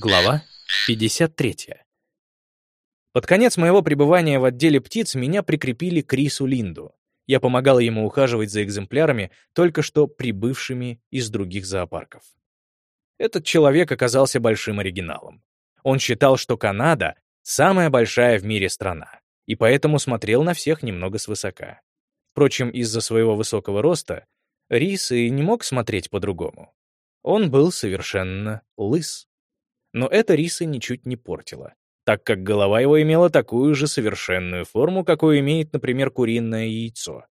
Глава 53. Под конец моего пребывания в отделе птиц меня прикрепили к Рису Линду. Я помогал ему ухаживать за экземплярами, только что прибывшими из других зоопарков. Этот человек оказался большим оригиналом. Он считал, что Канада — самая большая в мире страна, и поэтому смотрел на всех немного свысока. Впрочем, из-за своего высокого роста Рис и не мог смотреть по-другому. Он был совершенно лыс. Но это риса ничуть не портило, так как голова его имела такую же совершенную форму, какую имеет, например, куриное яйцо.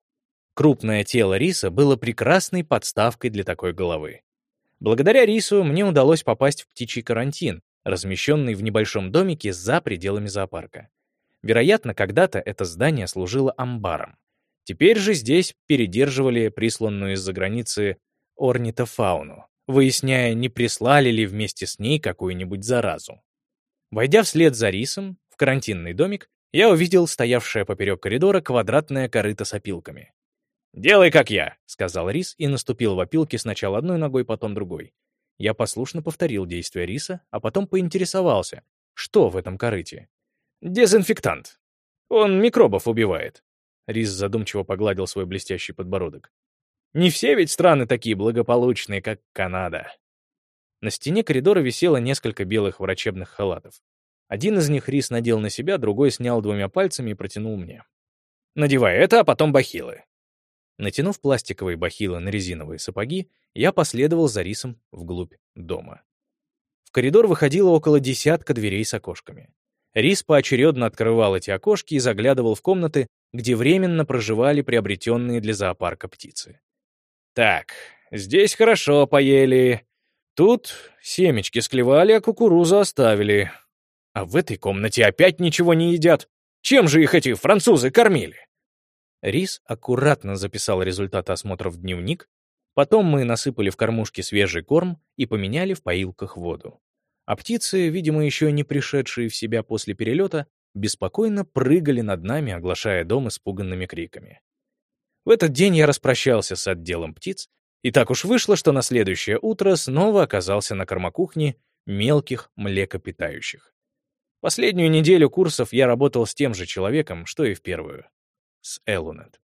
Крупное тело риса было прекрасной подставкой для такой головы. Благодаря рису мне удалось попасть в птичий карантин, размещенный в небольшом домике за пределами зоопарка. Вероятно, когда-то это здание служило амбаром. Теперь же здесь передерживали присланную из-за границы орнитофауну выясняя, не прислали ли вместе с ней какую-нибудь заразу. Войдя вслед за рисом в карантинный домик, я увидел стоявшее поперек коридора квадратное корыто с опилками. «Делай, как я», — сказал рис и наступил в опилки сначала одной ногой, потом другой. Я послушно повторил действия риса, а потом поинтересовался, что в этом корыте. «Дезинфектант. Он микробов убивает». Рис задумчиво погладил свой блестящий подбородок. Не все ведь страны такие благополучные, как Канада. На стене коридора висело несколько белых врачебных халатов. Один из них Рис надел на себя, другой снял двумя пальцами и протянул мне. «Надевай это, а потом бахилы». Натянув пластиковые бахилы на резиновые сапоги, я последовал за Рисом вглубь дома. В коридор выходило около десятка дверей с окошками. Рис поочередно открывал эти окошки и заглядывал в комнаты, где временно проживали приобретенные для зоопарка птицы. Так, здесь хорошо поели. Тут семечки склевали, а кукурузу оставили. А в этой комнате опять ничего не едят. Чем же их эти французы кормили? Рис аккуратно записал результаты осмотра в дневник. Потом мы насыпали в кормушки свежий корм и поменяли в поилках воду. А птицы, видимо, еще не пришедшие в себя после перелета, беспокойно прыгали над нами, оглашая дом испуганными криками. В этот день я распрощался с отделом птиц, и так уж вышло, что на следующее утро снова оказался на кормокухне мелких млекопитающих. Последнюю неделю курсов я работал с тем же человеком, что и в первую, с Элунет.